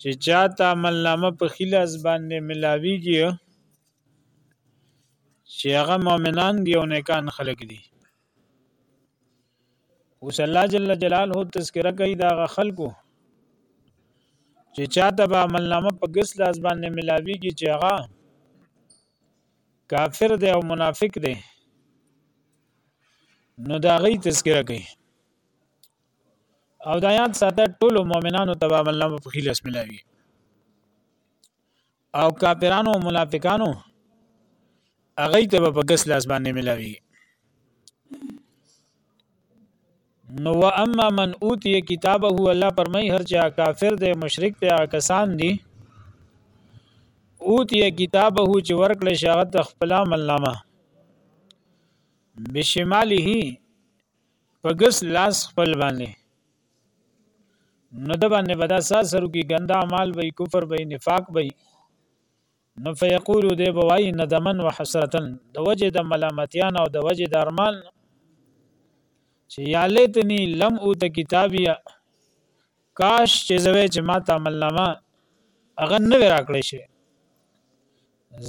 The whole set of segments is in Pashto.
چې چاته عملنامه په خلاص باندې ملاویږي چې هغه مؤمنان دي او نیکان خلک دي اوس الله جل جلاله تذکرہ کوي دا خلکو چې چاته به عملنامه په ګس لاس باندې ملاویږي چې هغه کافر دی او منافق دی نو دا غي تذکرہ کوي او دا یاد ساته ټول مؤمنانو ته به الله په خیل اسم الله وی او کافرانو او منافقانو هغه ته په ګس لاس باندې ملاوي نو و اما من اوتی کتابه هو الله پرمای هر چا کافر دی مشرک دی کسان دی اوتی کتابه هو چې ورکړې شغت خپل عمل نامه بشماله په ګس لاس خپل باندې نو د باندې بدا ساسرو کې ګندا مال وي کفر وي نفاق وي نو فیقول دی بوای ندمن وحسرتن د وجه د ملامتیان او د وجه د ارمان چې یا لیتنی لم او ته کتابیا کاش چې زوی چې ما ته عملنامه هغه نه راکړې شي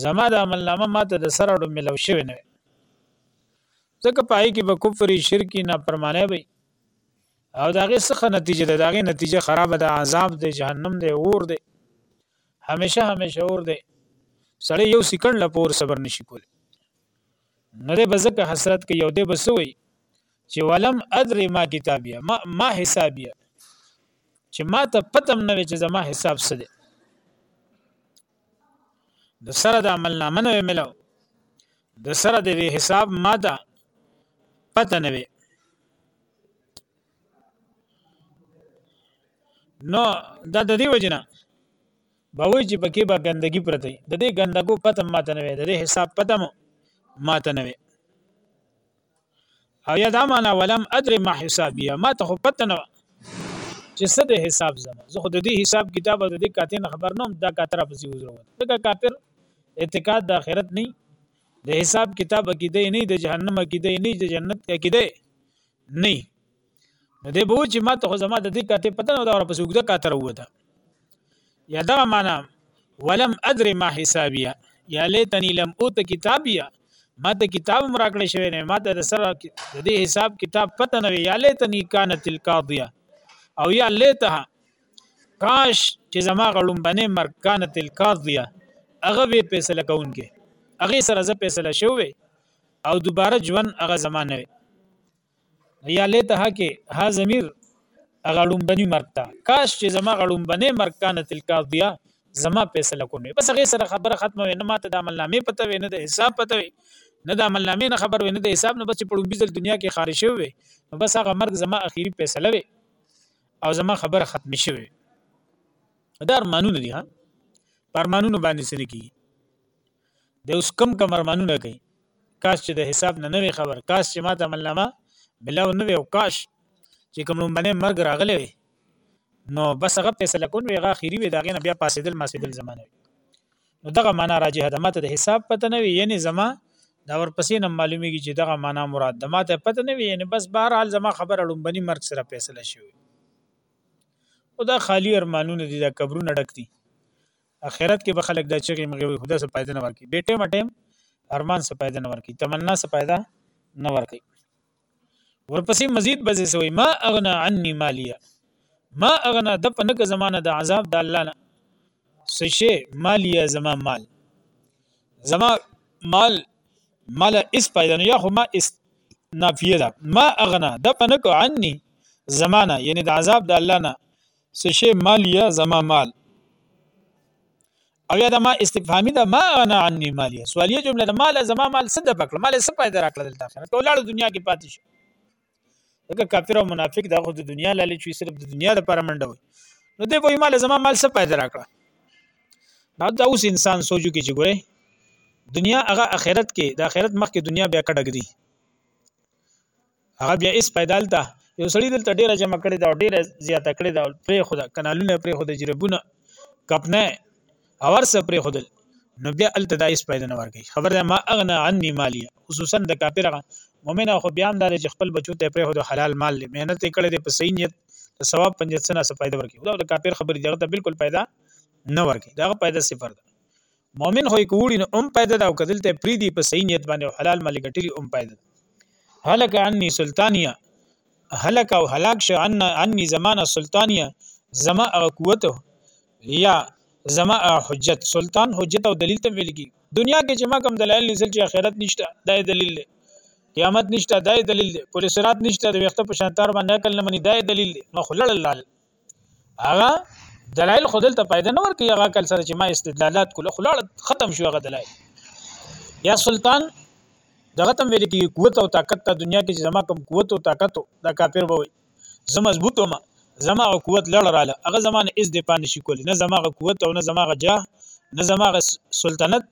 زما د عملنامه ما ته د سره ډو ملو شوی نه ځکه پای کې به کفر شرک نافرمانه وي او داغه څخه نتیجه ده داغه نتیجه خراب ده عذاب ده جهنم ده اور ده همیشه همیشه اور ده سړی یو سکند لپور صبر نشي کول نه ده بزکه حسرت کې یو ده بسوي چې ولم ادر ما کتابیا ما, ما حسابیا چې ما ته پتم نه چې زما حساب څه ده د سره د عمل نامه نه ملو د سره د وی حساب ماده پته نه وي نو دا د دې وجنه به وای چې پکې به ګندګي پرته د دې ګندګو پته ماته نه وي د دې حساب پته مو ماته نه وي او یا دا معنا ولم ادر ما حسابیه ما ته خو پته نه چې څه د حساب زما زه خو د دې حساب کتاب د دې کاتې نه خبر نوم دا کاتره پسې وزرو دا کافر اعتقاد د آخرت نه د حساب کتاب کې دی نه د جهنم کې دی نه د جنت کې دی نه نو دی به چې ماته خو زما د دې کاته پته نه دا ور پسې وګده کاته وروته یا دا معنا ولم ادري ما حسابیا یا لیتنی لم اوت کتابیا ما ته کتاب مراکړې شوی نه ما ته د سره د دې حساب کتاب پته نه وی یا لیتنی کانت القاضیه او یا لیتها کاش چې زما غړم باندې مرګ کانت القاضیه هغه به فیصله کوونکې هغه سره زه فیصله شوې او دوباره ژوند هغه زمانه وی یا لیتها کې ها ضمیر هغه ړومبني مرګ ته کاش چې زما غړومبنې مرګ کانه تلکا بیا زما فیصله کومې بس هغه سره خبره ختمه وي نه ماته د عملنامې پته وي نه د حساب پته وي نه د عملنامې نه خبر وي نه د حساب نه بس چې په ړومبي ځل دنیا کې خارج شوی وي نو بس هغه مرګ زما اخیری فیصله وي او زما خبره ختم شوی دا ارمانونه دي ها پرمانونه باندې سره کیږي دی اوس کم کم ارمانونه کوي کاش چې د حساب نه نه خبر کاش چې ما ته عملنامه ملاو نه وي او کاش چې کوم لومبنې مرګ راغلی وي نو بس هغه فیصله کول وي هغه اخیری وي داغه نه بیا پاسېدل ما سېدل زمانه وي نو دغه معنا راجه ده ماته د حساب پته نه وي یعنی زما دا ورپسې نه معلومیږي چې دغه معنا مراد ده ماته پته نه وي یعنی بس بهر حال زما خبره لومبني مرګ سره فیصله شوی او دا خالی ارمانونه دي دا قبرونه ډک دي اخرت کې به خلک دا چغې مغې وي خدا څه فائدہ نه ورکي بې ټیمه ټیم ارمان څه فائدہ نه ورکي تمنا څه فائدہ نه ورکي ورپسې مزید به زه وي ما اغنا عني مالیا ما اغنا د پنک زمانه د عذاب د الله نه سشي مالیا زما مال زما مال مال اس پیدا نه یا خو ما اس نافیه ده ما اغنا د پنک عني زمانه یعنی د عذاب د الله نه سشي ماليه زما مال او یا د ما استفهامي د ما انا عني ماليه سوالیه جمله د مال زما مال څه د پکړ مال څه پیدا راکړل دلته اخر ته ولاړ دنیا کې پاتې شي دغه کافر او منافق دغه د دنیا لاله چې صرف د دنیا لپاره منډه وي نو دوی وایي مال زما مال څه پیدا راکړه دا د اوس انسان سوچو کې چې ګوره دنیا هغه اخرت کې د اخرت مخکې دنیا بیا کټګ دي هغه بیا اس پیدا لته یو سړی دلته ډیره جمع کړی دا ډیره زیاته کړی دا پرې خو دا کانالونه پرې خو د جربونه کپنه اور څه پرې خو نو بیا الته دا اس پیدا نه ورګي خبر ده ما اغنا عني مالي خصوصا د کافر مؤمن خو بیا هم د خپل بچو ته پرې خو د حلال مال له مهنت کړی د پسینیت د ثواب پنځه سنه څه پیدا ورګي دا د کافر خبرې دغه ته بالکل پیدا نه ورګي دا پیدا صفر ده مؤمن خو یې که وړي نو هم پیدا ده او که دلته یې پرېږدي په صحیح نیت باندې او حلال مال یې ګټلي هم پیدا ده هلک عني سلطانیه هلک او هلاک شه عني زمانه سلطانیه زما هغه قوت یا زما حجت سلطان حجت او دلیل ته ویل کی دنیا کې چې ما کوم دلایل نزل چې آخرت نشته دا دلیل دی قیامت نشته دا دلیل دی پولیس رات نشته د وخت په شانتار باندې کله منی دا دلیل دی مخلل الله هغه دلایل خودل ته پیدا نه ورکي هغه کل سره چې ما استدلالات کول خو لاړ ختم شو هغه دلایل یا سلطان دغه تم ویل کې قوت او طاقت ته دنیا کې زما کم قوت او طاقت دا کافر بوي زه مضبوط وم زما قوت لړ رااله هغه زمانه اس د پان شي کول نه زما قوت او نه زما جاه نه زما سلطنت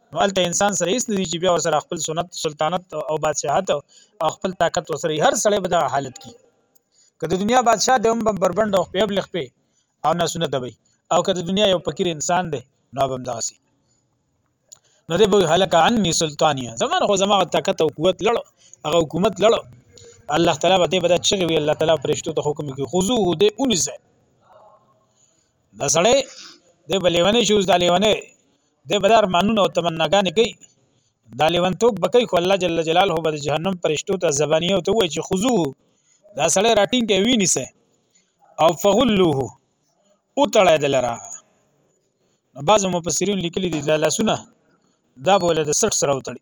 نو هلته انسان سره هیڅ ندی چې بیا ورسره خپل سنت سلطنت او بادشاہت او خپل طاقت ورسره هر سړی به د حالت کی که د دنیا بادشاہ د هم بربند او پیب لخ په او نه سنت وي او که د دنیا یو فقیر انسان دی نو به هم داسي نو دی به هلک عني سلطانیه زمانه خو زما طاقت او قوت لړ هغه حکومت لړ الله تعالی به دې بده چغي وي الله تعالی پرشتو ته حکم کوي خذو دې اونځه دا سړی دې بلېونه شوز دا لېونه دی به دا ارمانونه او تمناګانې کوي دا لیونتوب به کوي خو الله جل جلاله به د جهنم پرشتو ته زباني او ته وایي چې خذوه دا سړی راټینګ کې ویني سه او فغلوه او تړای دلرا نو بعضو مفسرین لیکلي دي دا لاسونه دا بوله د سټ سره وتړي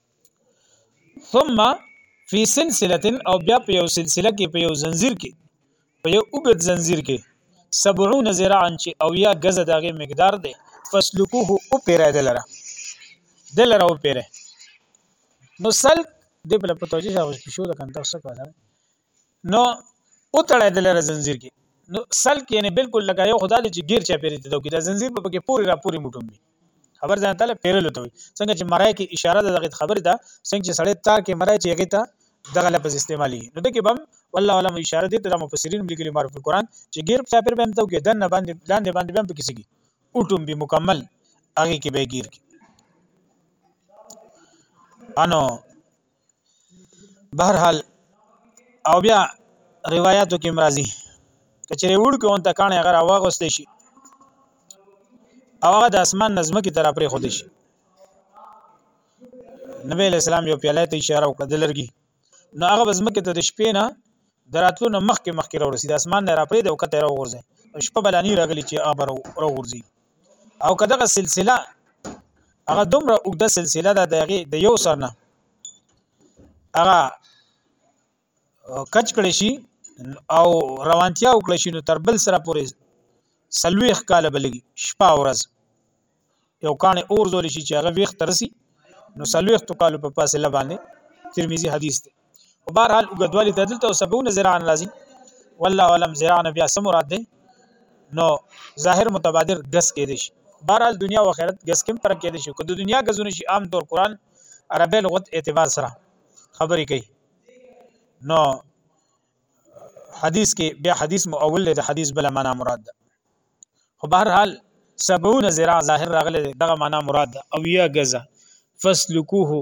ثم فی سلسله او بیا په یو سلسله کې په یو زنجیر کې په یو اوږد زنجیر کې 70 ذراعا چې او یا غز دغه مقدار دی فسلکوه او پیره دلره دلره او پیره نو سلک د په توجیه شاوس پښو د کنټر څخه نو او تړای د لره زنجیر کې نو سل کې نه بالکل لکه یو خدای دی چې غیر چا پیری ته دوی دا زنجیر په کې پوری را پوری موټوم وي خبر ځان تعالی پیرلو ته وي څنګه چې مرای کې اشاره د دغه خبره ده څنګه چې سړی تار کې مرای چې هغه ته دغه لفظ استعمالي نو دغه بم والله علم اشاره دي ته مفسرین لیکلي معرف القرآن چې غیر چا پیر به هم ته کې دن باندې لاندې باندې به هم پکې سګي اوټوم به مکمل هغه کې به غیر کې انو بهرحال او بیا روایتو کې مرضی کچره وړ کې اون تکانه غره واغسته شي او هغه د اسمان نظم کې تر پرې خود شي نبی اسلام یو پیاله ته اشاره وکړه د لرګي نو هغه بزمکه ته د شپې نه دراتلو نه مخکې مخکې راوړي د اسمان نه را پرې د وخت راوغورځي شپه بلانی راغلی چې ابر راوغورځي او که دغه سلسله هغه دومره اوږده سلسله ده دغه د یو سر نه هغه کچ کړی شي او روانتیا وکړی شي نو تر بل سره پورې سلويخ کال بلګي شپه ورځ یو کانه اور زول شي چې هغه ویخ ترسي نو سلويخ تو کال په پاسه لبانه ترمذی حدیث دی او بهر حال وګدوالي ته دلته سبونه زراعن راځي والله علم زراعن بیا سم مراد دی نو ظاهر متبادر غس کې دي بهر حال دنیا او آخرت غس کې پر کې دي شو که د دنیا غزونه شي عام طور قران عربی لغت اعتبار سره خبرې کوي نو حدیث کې بیا حدیث مؤول دی د حدیث بل معنا مراد ده خو بهر حال سبعون زراع ظاهر راغلی دغه معنا مراد ده او یا غزا فسلکوه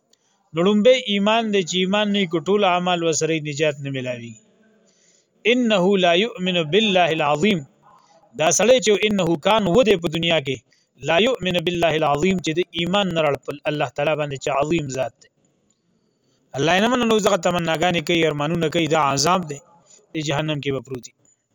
لړمبه ایمان دی چې ایمان نه کو ټول اعمال وسره نجات نه ملاوي انه لا يؤمن بالله العظیم دا سړی چې انه کان و دی په دنیا کې لا يؤمن بالله العظیم چې د ایمان نه رړ الله تعالی باندې چې عظیم ذات دی الله نه منو زغه تمناګانې کوي ارمانونه کوي دا عذاب دی د جهنم کې به پروتي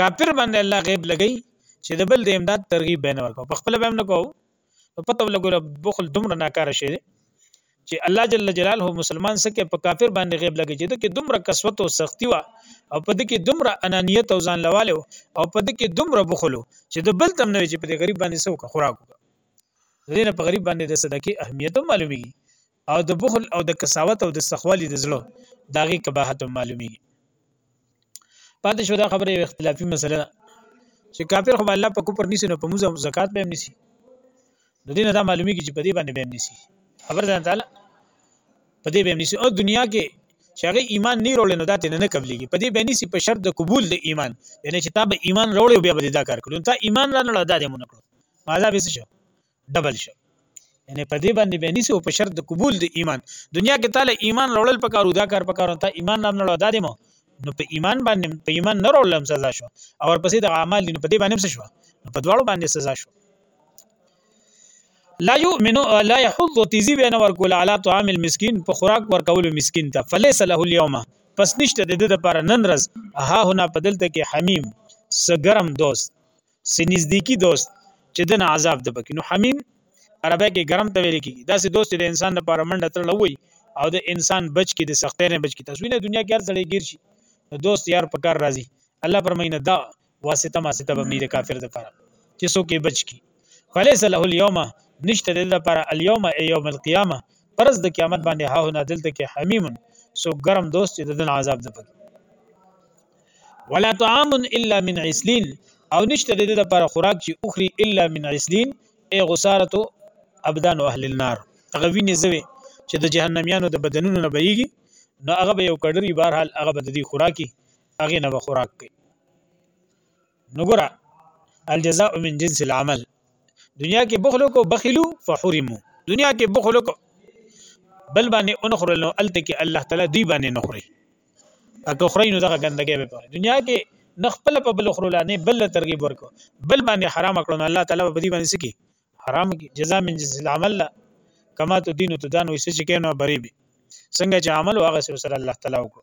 کافر باندې الله غیب لګی چې د بل د امداد ترغیب بین ورکو په خپل بهم نه کو نو پته ولګول بخل دومره ناکاره شي چې الله جل جلاله مسلمان سکه په کافر باندې غیب لګی چې د کې دومره کسوت او سختی وا او په دې کې دومره انانیت او ځان لواله او په دې کې دومره بخلو چې د بل تم نه چې په دې غریب باندې سوکه خوراک وکړه دینه په غریب باندې د صدقې اهمیت معلومیږي او د بخل او د کساوت او د سخوالي د زړه د هغې قباحت هم معلومېږي پاتې شو دا خبره یو اختلافي مسله ده چې کافر خو الله په کوپر نیسي نو په موزه زکات به هم نیسي نو دینه دا معلومیږي چې په دې باندې به هم نیسي خبر ځان تعالی په دې به هم نیسي او دنیا کې چې هغه ایمان نه وروړي نو دا ته نه قبليږي په دې به نیسي په شرط د قبول د ایمان یعنی چې تا به ایمان وروړي بیا به دا کار کړو تا ایمان را نه دا دې مونږ کړو ماذا به شو ډبل شو یعنی په دې باندې به نیسو په شرط د قبول د ایمان دنیا کې تعالی ایمان راوړل پکارو دا کار پکارو ته ایمان نام نه ادا دي مو نو په ایمان باندې په ایمان نه راوړل سزا شو او ورپسې د اعمال نو په دې باندې څه شو په دواړو باندې سزا شو لا یؤمنو لا يحض تیزی بین ورکول علی طعام المسکین په خوراک ورکول مسکین ته فلیس له اليوم پس نشته د دې لپاره نن رز ها هنا په دلته کې حمیم سګرم دوست سه نزدیکی دوست چې دنه عذاب د پکې نو حمیم عربی کې ګرم ته ویل کیږي داسې دوست چې د انسان لپاره منډه ترړه وي او د انسان بچ کې د سختۍ نه بچ کې تاسو نه دنیا کې هر ځړې ګیر شي نو دوست یار په کار راځي الله پرمینه دا واسطه ما ستب نه د کافر د پاره چې څوک یې بچ کی فلیس له اليوم نشته د لپاره اليوم ایوم القیامه پرز د قیامت باندې ها نه دلته کې حمیم سو ګرم دوست د دن عذاب د پکې ولا طعام الا من عسلین او نشته د دې لپاره خوراک چې اخري الا من عسلین ای غسارت ابدان اهل النار هغه ویني زوي چې د جهنميانو د بدنونو نه بهيږي نو هغه به یو کډري بهرحال هغه به د دې خوراکي هغه نه به خوراک کوي نګورا الجزاء من جنس العمل دنیا کې بخلو کو بخیلو فحرمو دنیا کې بخلو کو بل باندې انخرل نو الته کې الله تعالی دی باندې نخري اګه خري نو دغه ګندګي به پاره دنیا کې نخپل په بل خرل نه بل ترغیب ورکو بل باندې حرام کړو الله تعالی په دې باندې سکی حرام کی جزاء من جنس العمل لا کما تو دین تو دان وسه چې کینو بری به څنګه چې عمل واغه سره الله تعالی وکړو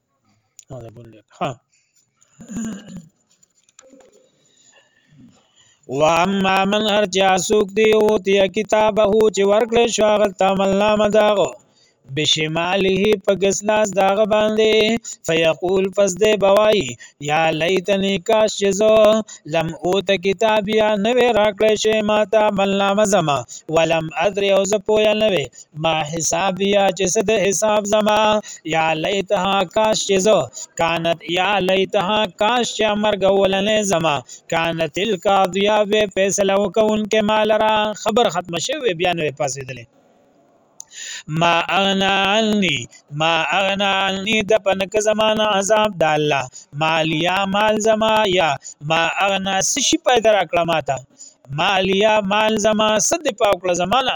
و اما من هر چا سوک دی او تی کتابه چې ورکړې شو هغه تعامل نامه داغو بشماله په غسلاس داغه باندې فیقول پس دې بوای یا لیتنی کاش چې زه لم اوت کتابیا نو راکړې شي ماته بل نامه زما ولم ادري او زه پویا نه وي ما حسابیا چې څه د حساب زما یا لیتها کاش چې زه کانت یا لیتها کاش چې مرګ ولنې زما کانت القاضیا به فیصله وکونکې مال را خبر ختم شوی بیا نو پاسېدلې ما اغنا عني ما اغنا عني د پنک زمانه عذاب د الله مالیا مال زما یا ما اغنا سشي پیدا کړم ماته مالیا مال زما صد په کړ زمانہ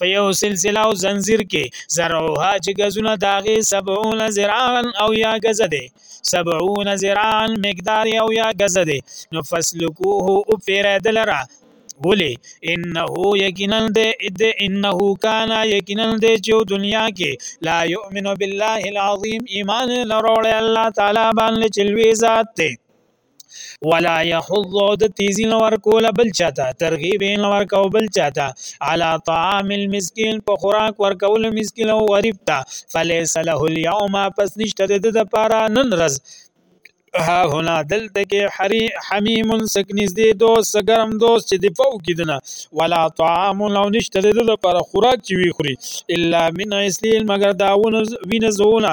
په یو سلسله او زنجیر کې زرعها چې غزونه داغه 70 ذراعا او یا غز دی 70 ذراعا مقدار او یا غز دی نو فسلکوه او پیرادل را ولی انه یقینا د انه کان یقینا د چې دنیا کې لا یؤمن بالله العظیم ایمان لرول الله تعالی باندې چلوي ذات ته ولا يحض او د تیزی نه ورکول بل چاته ترغیب نه ورکول بل چاته على طعام المسكين په خوراک ورکول مسکین او غریب ته فليس له اليوم پس نشته د د پاره نن رز ها هنا دلته کې حری حمیم سک نږدې دوست سګرم دوست چې دفاع کیدنه ولا طعام لو نشته د د پر خوراک چې وی خوري الا من اسلیل مگر داونه وینزونه